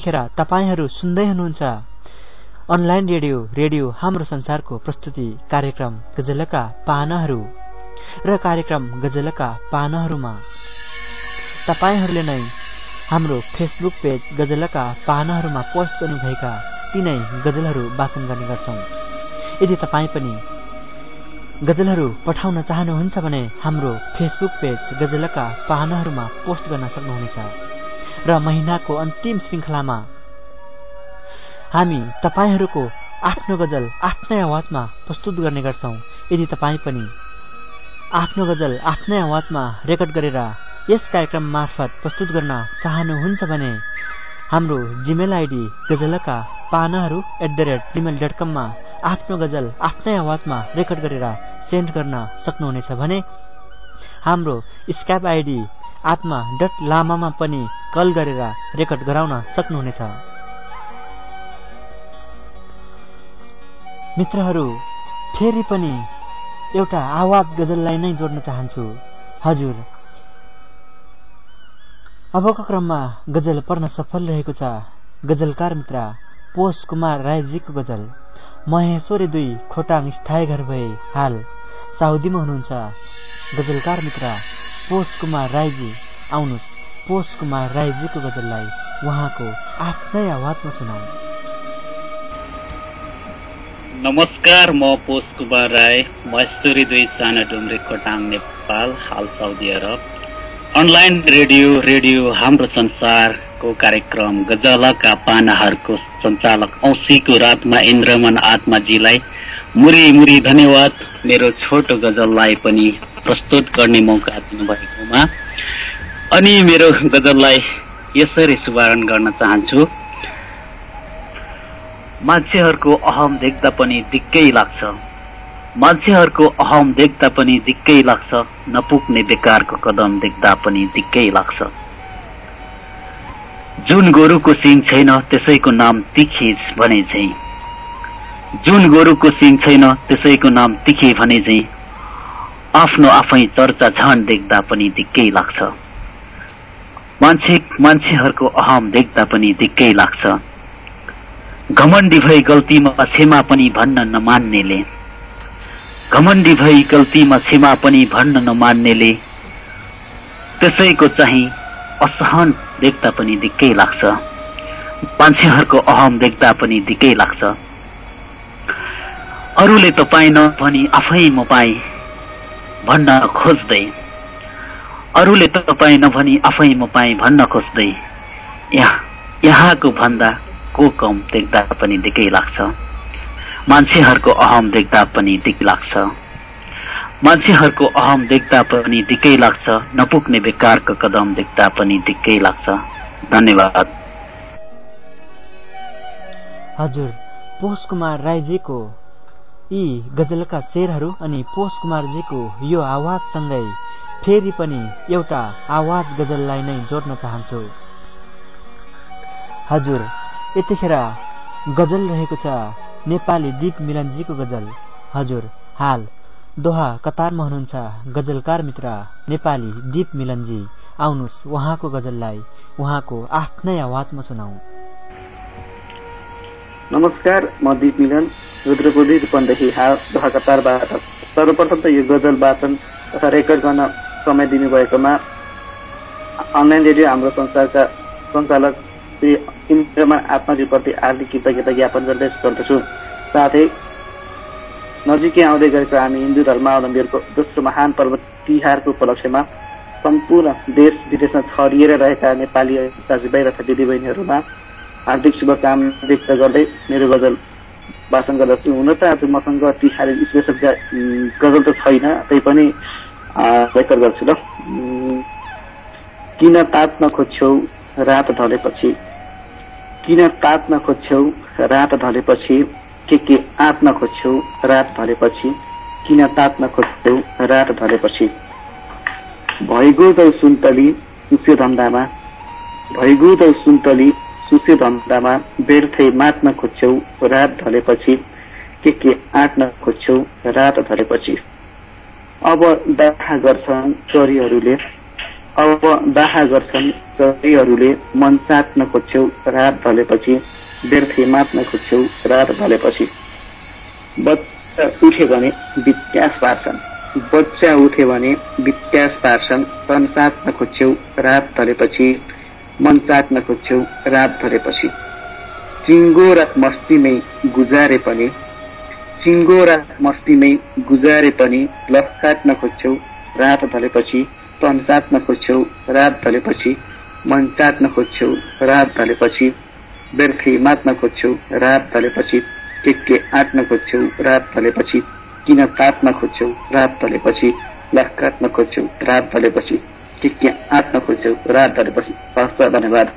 यतिखेर तपाईँहरू सुन्दै हुनुहुन्छ अनलाइन रेडियो रेडियो हाम्रो संसारको प्रस्तुति कार्यक्रम गजलका पानाहरू र कार्यक्रम गजलका पानाहरूमा। तपाईँहरूले नै हाम्रो फेसबुक पेज गजलका पानाहरूमा पोस्ट गर्नुभएका तिनै गजलहरू वाचन गर्ने गर्छौं। यदि तपाईँ पनि गजलहरू पठाउन चाहनुहुन्छ भने हाम्रो फेसबुक पेज गजलका पानाहरूमा पोस्ट गर्न सक्नुहुनेछ। र महिनाको अन्तिम श्रृङ्खलामा। हामी तपाईँहरूको आफ्नो गजल आफ्नै आवाजमा प्रस्तुत गर्ने गर्छौं। यदि तपाईँ पनि आफ्नो गजल आफ्नै आवाजमा रेकर्ड गरेर यस कार्यक्रम मार्फत प्रस्तुत गर्न चाहनुहुन्छ भने हाम्रो जिमेल आइडी गजलका पानाहरू at the rate Gmail dot कममा आफ्नो गजल आफ्नै आवाजमा रेकर्ड गरेर सेन्ड गर्न सक्नुहुनेछ भने हाम्रो स्क्याप आइडी आत्मा डट लामामा पनि कल गरेर रेकर्ड गराउन सक्नुहुनेछ। मित्रहरू फेरि पनि एउटा आवाज गजललाई नै जोड्न चाहन्छु। हजुर। अबको क्रममा गजल पढ्न सफल रहेको छ। गजलकार मित्र पोष कुमार रायजीको गजल महेश्वरी दुई खोटाङ स्थायी घर भए हाल। साउदीमा हुनुहुन्छ। गजलकार मित्र पोष कुमार राईजी। आउनुहोस् पोष कुमार राईजीको गजललाई उहाँको आफ्नै आवाजमा सुनाऊ नमस्कार म पोष कुमार राई महेश्वरी दुई साना डुम्रे खोटाङ नेपाल हाल Saudi Arab. Online radio radio Hamro संसारको कार्यक्रम गजलका पानाहरूको सञ्चालक औँसीको रातमा इन्द्रमन आत्माजीलाई मुरी मुरी धन्यवाद। मेरो छोटो गजललाई पनि प्रस्तुत गर्ने मौका दिनुभएकोमा। अनि मेरो गजललाई यसरी शुभारम्भ गर्न चाहन्छु। मान्छेहरूको अहम देख्दा पनि दिक्कै लाग्छ। मान्छेहरूको अहम देख्दा पनि दिक्कै लाग्छ। नपुग्ने बेकारको कदम देख्दा पनि दिक्कै लाग्छ। जुन गोरुको सिङ छैन त्यसैको नाम तिखिज भने चाहिँ जुन गोरुको सिङ छैन त्यसैको नाम तिखे भने चाहिँ आफ्नो आफै चर्चा झन देख्दा पनि दिक्कै लाग्छ। मान्छे मान्छेहरूको अहम देख्दा पनि दिक्कै लाग्छ। घमण्डी भई गल्तीमा क्षमा पनि भन्न नमान्नेले। घमण्डी भई गल्तीमा क्षमा पनि भन्न नमान्नेले। त्यसैको चाहिँ असहन देख्दा पनि दिक्कै लाग्छ। मान्छेहरूको अहम देख्दा पनि दिक्कै लाग्छ। अरूले तपाईँ नभनी आफै म पाएँ भन्न खोज्दै। अरूले तपाईँ नभनी आफै म पाएँ भन्न खोज्दै। यहाँ यहाँको भन्दा को कम देख्दा पनि दिकै लाग्छ। मान्छेहरूको अहम देख्दा पनि दिक लाग्छ। मान्छेहरूको अहम देख्दा पनि दिकै लाग्छ। नपुग्ने बेकारको कदम देख्दा पनि दिक्कै लाग्छ। धन्यवाद। हजुर पोष कुमार राईजीको यी गजलका शेरहरू अनि पोष कुमारजीको यो आवाजसँगै फेरि पनि एउटा आवाज गजललाई नै जोड्न चाहन्छु। हजुर यतिखेर गजल रहेको छ नेपाली दीप मिलनजीको गजल। हजुर हाल। दोहा कतारमा हुनुहुन्छ गजलकार मित्र नेपाली दीप मिलनजी। आउनुहोस् उहाँको गजललाई उहाँको आफ्नै आवाजमा सुनाऊ नमस्कार म दीप मिलन। रुद्रपुरी रूपन्देही कतारबाट सर्वप्रथम त यो गजल वाचन तथा रेकर्ड गर्न समय दिनुभएकोमा अनलाइन रेडियो हाम्रो संस्थाका सञ्चालक श्री इन्द्रमान आत्माजीप्रति हार्दिक कृतज्ञता ज्ञापन गर्दै गर्दछु। साथै नजिकै आउँदै गरेको हामी हिन्दू धर्मावलम्बीहरूको दोस्रो महान पर्व तिहारको उपलक्ष्यमा सम्पूर्ण देश विदेशमा छरिएर रहेका नेपाली दाजुभाइ तथा दिदीबहिनीहरूमा हार्दिक शुभकामना व्यक्त गर्दै मेरो गजल भाषण गर्दछु हुन त आज मसँग तिहार स्पेसल गजल त छैन तैपनि रेकर्ड गर्छु ल। किन तात्न खोज्छौ रात ढलेपछि? किन तात्न खोज्छौ रात ढलेपछि? के के आत्न खोज्छौ रात ढलेपछि? किन तात्न खोज्छौ रात ढलेपछि? भइगो दौ सुन्तली सुस्यो धन्दामा भइगो दौ सुन्तली सुस्यो धन्दामा व्यर्थै मात्न खोज्छौ रात ढलेपछि के के आँट्न खोज्छौ रात ढलेपछि। अब दाखा गर्छन् चोरीहरूले अब दाहा गर्छन् चरीहरूले मन चाट्न खोज्छौ रात ढलेपछि व्यर्थै मात्न खोज्छौ रात ढलेपछि। बच्चा उठ्यो भने वित्यास पार्छन्। बच्चा उठ्यो भने वित्यास पार्छन्। तन चाट्न खोज्छौ रात ढलेपछि मन चाट्न खोज्छौ रात ढलेपछि चिङ्गो रात मस्तीमै गुजारे पनि चिङ्गो रात मस्तीमै गुजारे पनि लफ काट्न खोज्छौ रात ढलेपछि तन चाट्न खोज्छौ रात ढलेपछि मन चाट्न खोज्छौ रात ढलेपछि व्यर्थै मात्न खोज्छौ रात ढलेपछि के के आँट्न खोज्छौ रात ढलेपछि किन तात्न खोज्छौ रात ढलेपछि लख काट्न खोज्छौ रात ढलेपछि के के आँट्न खोज्छौ रात ढलेपछि हस्त धन्यवाद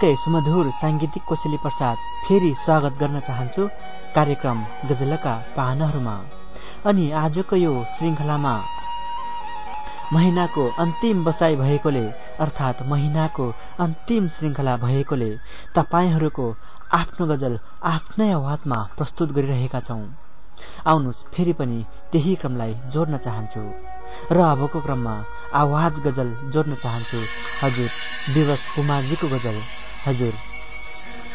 निकै सुमधुर साङ्गीतिक कोसेली प्रसाद। फेरि स्वागत गर्न चाहन्छु कार्यक्रम गजलका पाहनाहरूमा। अनि आजको यो श्रृङ्खलामा महिनाको अन्तिम बसाई भएकोले अर्थात् महिनाको अन्तिम श्रृङ्खला भएकोले तपाईँहरूको आफ्नो गजल आफ्नै आवाजमा प्रस्तुत गरिरहेका छौं। आउनुहोस् फेरि पनि त्यही क्रमलाई जोड्न चाहन्छु। र अबको क्रममा आवाज गजल जोड्न चाहन्छु। हजुर दिवस कुमारजीको गजल। हजुर।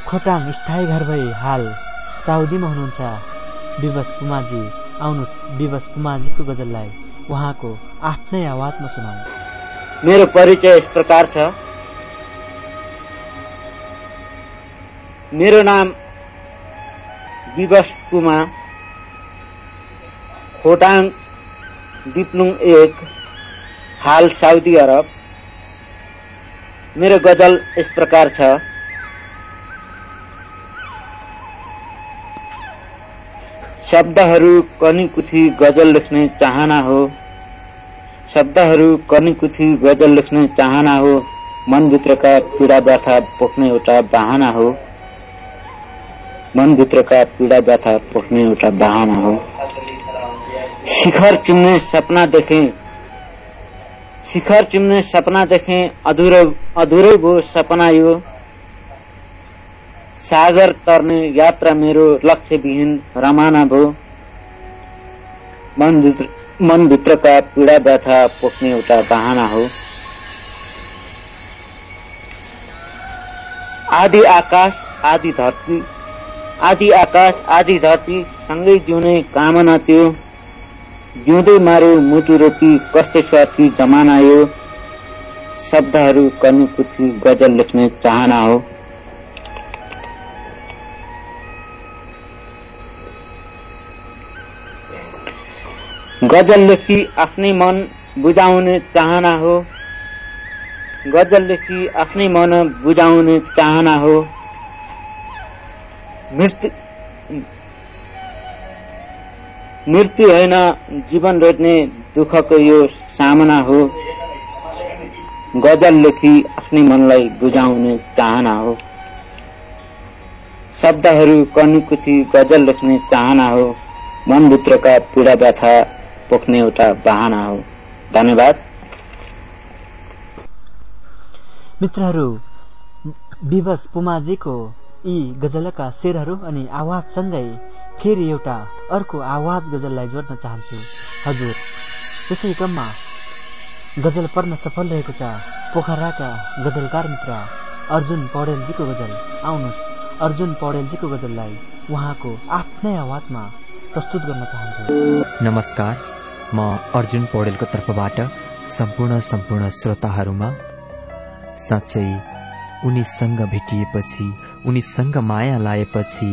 खोटाङ स्थायी घर भई हाल साउदीमा हुनुहुन्छ। विवश कुमारजी आउनुहोस् विवश कुमारजीको गजललाई उहाँको आफ्नै आवाजमा सुनाउ। मेरो परिचय यस प्रकार छ। मेरो नाम विवश कुमार खोटाङ दिप्लुङ एक हाल साउदी अरब। मेरो गजल यस प्रकार छ। शब्दहरू कनीकुथी गजल लेख्ने चाहना हो। शब्दहरू कनीकुथी गजल लेख्ने चाहना हो। मनभित्रका पीडा व्यथा पोख्ने एउटा बाहना हो। मनभित्रका पीडा व्यथा पोख्ने एउटा बाहना हो। शिखर चुम्ने सपना देखे। शिखर चुम्ने सपना देखे अधुरो अधुरै भयो सपना यो। सागर तर्ने यात्रा मेरो लक्ष्यविहीन रमाना भयो मनभित्र मनभित्रका पीडा व्यथा पोख्ने एउटा बाहना हो। आदि आकाश आदि धरती आदि आकाश आदि धरती सँगै जिउने कामना त्यो जिउँदै मार्यो मुटु रोपी कस्तै स्वार्थी जमाना यो शब्दहरू कनीकुथी गजल लेख्ने चाहना हो। गजल लेखी आफ्नै मन बुझाउने चाहना हो। गजल लेखी आफ्नै मन बुझाउने चाहना हो। मृत्यु होइन जीवन रोज्ने दुःखको यो सामना हो। गजल लेखी आफ्नै मनलाई बुझाउने चाहना हो। शब्दहरू कनीकुथी गजल लेख्ने चाहना हो। मनभित्रका पीडा व्यथा पोख्ने एउटा बाहना हो। धन्यवाद। मित्रहरू विवश पुमाजीको यी गजलका शेरहरू अनि आवाजसँगै फेरि एउटा अर्को आवाज गजललाई जोड्न चाहन्छु। हजुर त्यसै क्रममा गजल पढ्न सफल रहेको छ। पोखराका गजलकार मित्र अर्जुन पौडेलजीको गजल। आउनुहोस् अर्जुन पौडेलजीको गजललाई उहाँको आफ्नै आवाजमा प्रस्तुत गर्न चाहन्छु। नमस्कार म अर्जुन पौडेलको तर्फबाट सम्पूर्ण सम्पूर्ण श्रोताहरूमा साँच्चै उनीसँग भेटिएपछि उनीसँग माया लाएपछि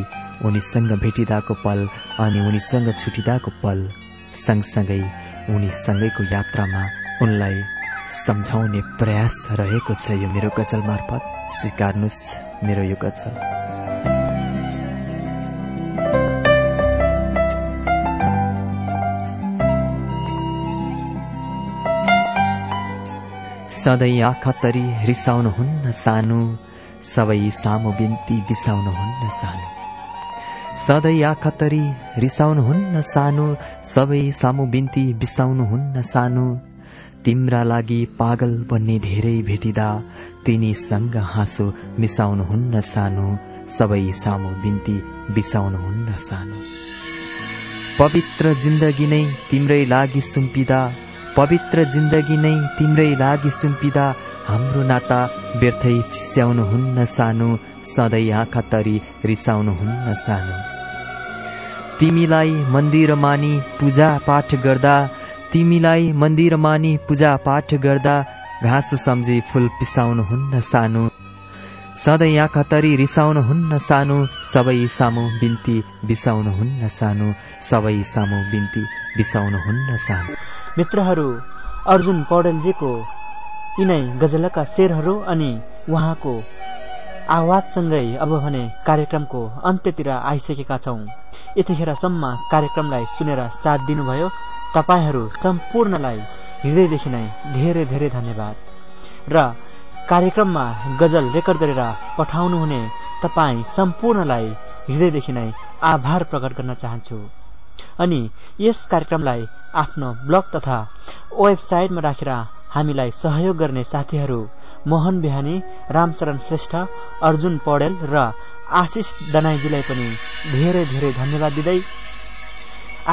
उनीसँग भेटिँदाको पल अनि उनीसँग छुटिँदाको पल सँगसँगै उनीसँगैको यात्रामा उनलाई सम्झाउने प्रयास रहेको छ यो मेरो गजल मार्फत। स्वीकार्नुहोस् मेरो यो गजल। सधैँ आँखा तरी रिसाउनुहुन्न सानो सबै सामु बिन्ती बिसाउनुहुन्न सानो। सधैँ आँखा तरी रिसाउनुहुन्न सानो सबै सामु बिन्ती बिसाउनुहुन्न सानो। तिम्रा लागि पागल बन्ने धेरै भेटिँदा तिनीसँग हाँसो मिसाउनुहुन्न सानो सबै सामु बिन्ती बिसाउनुहुन्न सानो। पवित्र जिन्दगी नै तिम्रै लागि सुम्पिदा पवित्र जिन्दगी नै तिम्रै लागि सुम्पिदा हाम्रो नाता व्यर्थै चिस्याउनुहुन्न सानो सधैँ आँखा तरी रिसाउनुहुन्न सानो। तिमीलाई मन्दिर मानी पूजा पाठ गर्दा तिमीलाई मन्दिर मानी पूजा पाठ गर्दा घाँस सम्झी फुल पिसाउनुहुन्न सानो सधैँ आँखा तरी रिसाउनुहुन्न सानो सबै सामु बिन्ती बिसाउनुहुन्न सानो सबै सामु बिन्ती बिसाउनुहुन्न सानो। मित्रहरू अर्जुन पौडेलजीको यिनै गजलका शेरहरू अनि उहाँको आवाजसँगै अब भने कार्यक्रमको अन्त्यतिर आइसकेका छौं। यतिखेरसम्म कार्यक्रमलाई सुनेर साथ दिनुभयो। तपाईँहरू सम्पूर्णलाई हृदयदेखि नै धेरै धेरै धन्यवाद। र कार्यक्रममा गजल रेकर्ड गरेर पठाउनुहुने तपाईँ सम्पूर्णलाई हृदयदेखि नै आभार प्रकट गर्न चाहन्छु। अनि यस कार्यक्रमलाई आफ्नो ब्लग तथा वेबसाइटमा राखेर हामीलाई सहयोग गर्ने साथीहरू मोहन बिहानी रामचरण श्रेष्ठ अर्जुन पौडेल र आशिष दनाईजीलाई पनि धेरै धेरै धन्यवाद दिँदै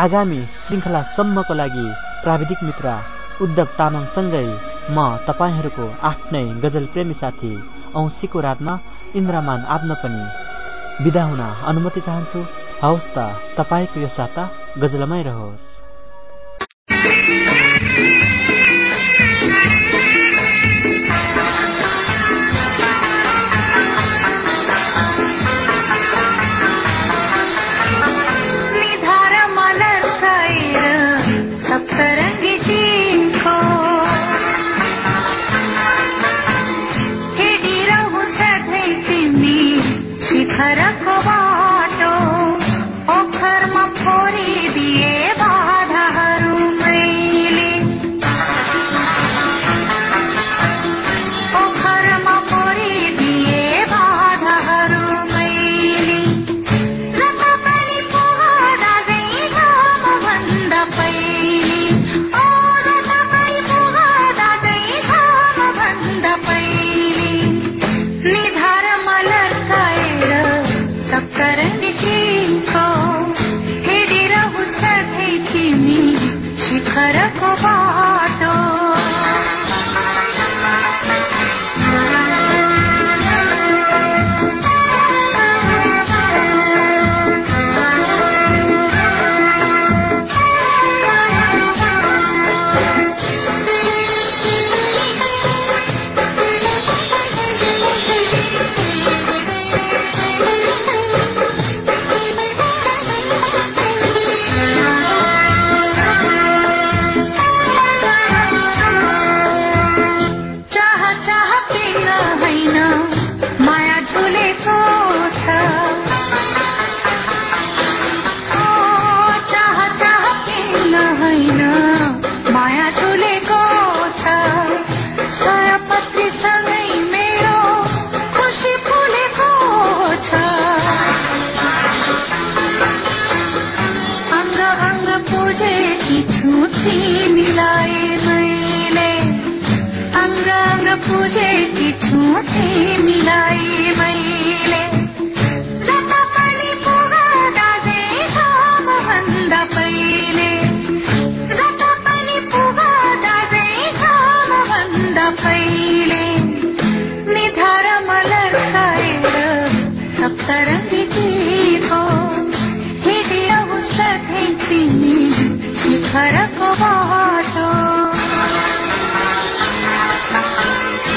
आगामी श्रृङ्खलासम्मको लागि प्राविधिक मित्र उद्धव तामाङसँगै म तपाईँहरूको आफ्नै गजल प्रेमी साथी औँसीको रातमा इन्द्रमान आत्मा पनि विदा हुन अनुमति चाहन्छु। हवस् त तपाईँको यो साता गजलमै रहोस्। dejará